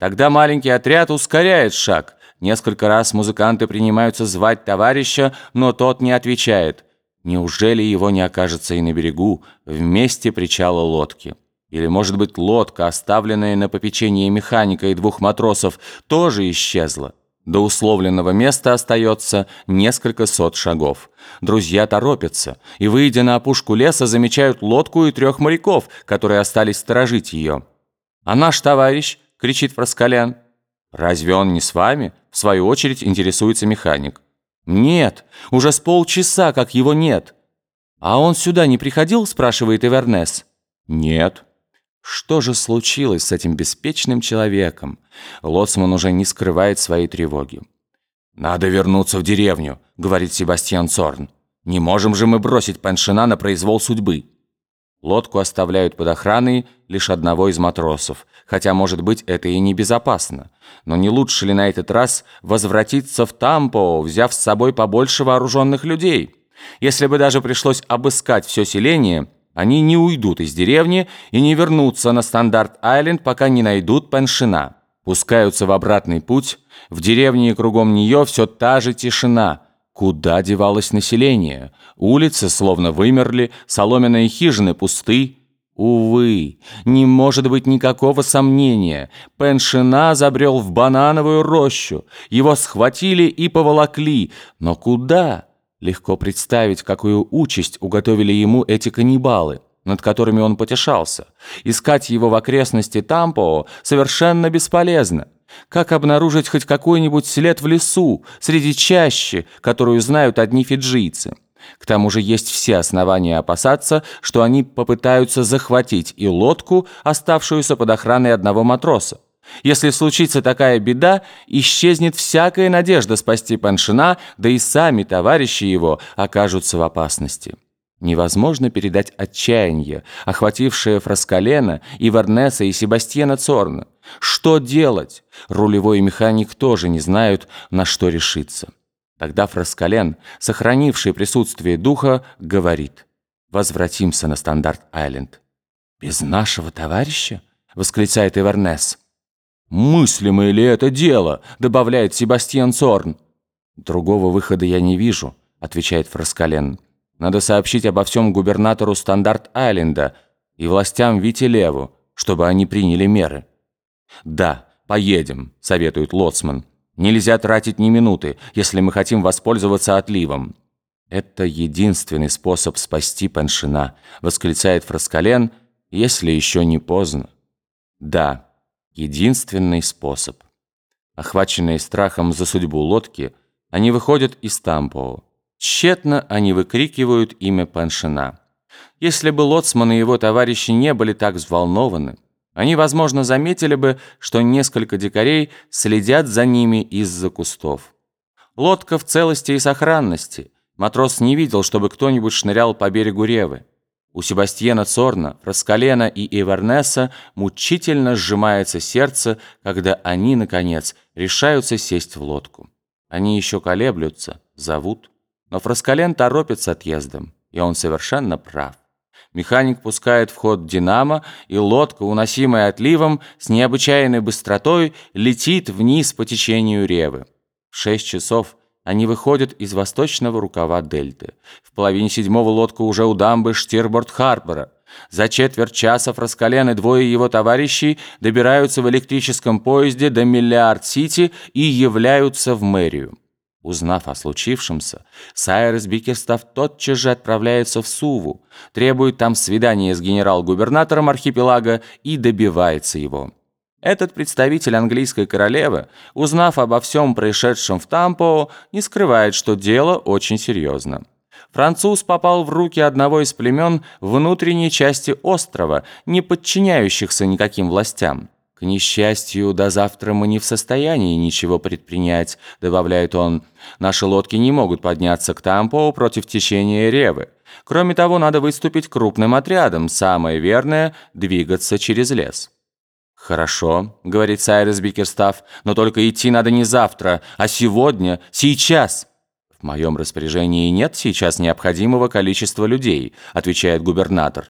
Тогда маленький отряд ускоряет шаг. Несколько раз музыканты принимаются звать товарища, но тот не отвечает. Неужели его не окажется и на берегу, в месте причала лодки? Или, может быть, лодка, оставленная на попечении механика и двух матросов, тоже исчезла? До условленного места остается несколько сот шагов. Друзья торопятся и, выйдя на опушку леса, замечают лодку и трех моряков, которые остались сторожить ее. А наш товарищ — кричит Фраскалян. «Разве он не с вами?» — в свою очередь интересуется механик. «Нет, уже с полчаса, как его нет». «А он сюда не приходил?» — спрашивает Эвернес. «Нет». Что же случилось с этим беспечным человеком? Лоцман уже не скрывает своей тревоги. «Надо вернуться в деревню», — говорит Себастьян Цорн. «Не можем же мы бросить Паншина на произвол судьбы». Лодку оставляют под охраной лишь одного из матросов, хотя, может быть, это и небезопасно. Но не лучше ли на этот раз возвратиться в Тампо, взяв с собой побольше вооруженных людей? Если бы даже пришлось обыскать все селение, они не уйдут из деревни и не вернутся на Стандарт-Айленд, пока не найдут Паншина. Пускаются в обратный путь, в деревне и кругом нее все та же тишина – Куда девалось население? Улицы словно вымерли, соломенные хижины пусты. Увы, не может быть никакого сомнения. Пеншина забрел в банановую рощу. Его схватили и поволокли. Но куда? Легко представить, какую участь уготовили ему эти каннибалы, над которыми он потешался. Искать его в окрестности Тампоо совершенно бесполезно. Как обнаружить хоть какой-нибудь след в лесу, среди чащи, которую знают одни фиджийцы? К тому же есть все основания опасаться, что они попытаются захватить и лодку, оставшуюся под охраной одного матроса. Если случится такая беда, исчезнет всякая надежда спасти Паншина, да и сами товарищи его окажутся в опасности. Невозможно передать отчаяние, охватившее Фраскалена, Иварнеса и Себастьяна Цорна. Что делать? Рулевой и механик тоже не знают, на что решиться. Тогда Фраскален, сохранивший присутствие духа, говорит «Возвратимся на Стандарт-Айленд». «Без нашего товарища?» — восклицает Иварнес. «Мыслимое ли это дело?» — добавляет Себастьян Цорн. «Другого выхода я не вижу», — отвечает Фраскален. Надо сообщить обо всем губернатору Стандарт-Айленда и властям Витилеву, чтобы они приняли меры. «Да, поедем», — советует Лоцман. «Нельзя тратить ни минуты, если мы хотим воспользоваться отливом». «Это единственный способ спасти Паншина», — восклицает Фраскален, «если еще не поздно». «Да, единственный способ». Охваченные страхом за судьбу лодки, они выходят из Тампоо. Тщетно они выкрикивают имя Паншина. Если бы Лоцман и его товарищи не были так взволнованы, они, возможно, заметили бы, что несколько дикарей следят за ними из-за кустов. Лодка в целости и сохранности. Матрос не видел, чтобы кто-нибудь шнырял по берегу Ревы. У Себастьена Цорна, Фраскалена и Ивернеса мучительно сжимается сердце, когда они, наконец, решаются сесть в лодку. Они еще колеблются, зовут. Но Фраскален торопит с отъездом, и он совершенно прав. Механик пускает в ход динамо, и лодка, уносимая отливом, с необычайной быстротой летит вниз по течению Ревы. В шесть часов они выходят из восточного рукава дельты. В половине седьмого лодка уже у дамбы Штирборд-Харбора. За четверть часа Фраскален двое его товарищей добираются в электрическом поезде до Миллиард-Сити и являются в мэрию. Узнав о случившемся, Сайрес Бикерстав тотчас же отправляется в Суву, требует там свидания с генерал-губернатором архипелага и добивается его. Этот представитель английской королевы, узнав обо всем происшедшем в Тампо, не скрывает, что дело очень серьезно. Француз попал в руки одного из племен внутренней части острова, не подчиняющихся никаким властям. «К несчастью, до завтра мы не в состоянии ничего предпринять», — добавляет он. «Наши лодки не могут подняться к Тампо против течения Ревы. Кроме того, надо выступить крупным отрядом. Самое верное — двигаться через лес». «Хорошо», — говорит Сайрес Бикерстав, «но только идти надо не завтра, а сегодня, сейчас». «В моем распоряжении нет сейчас необходимого количества людей», — отвечает губернатор.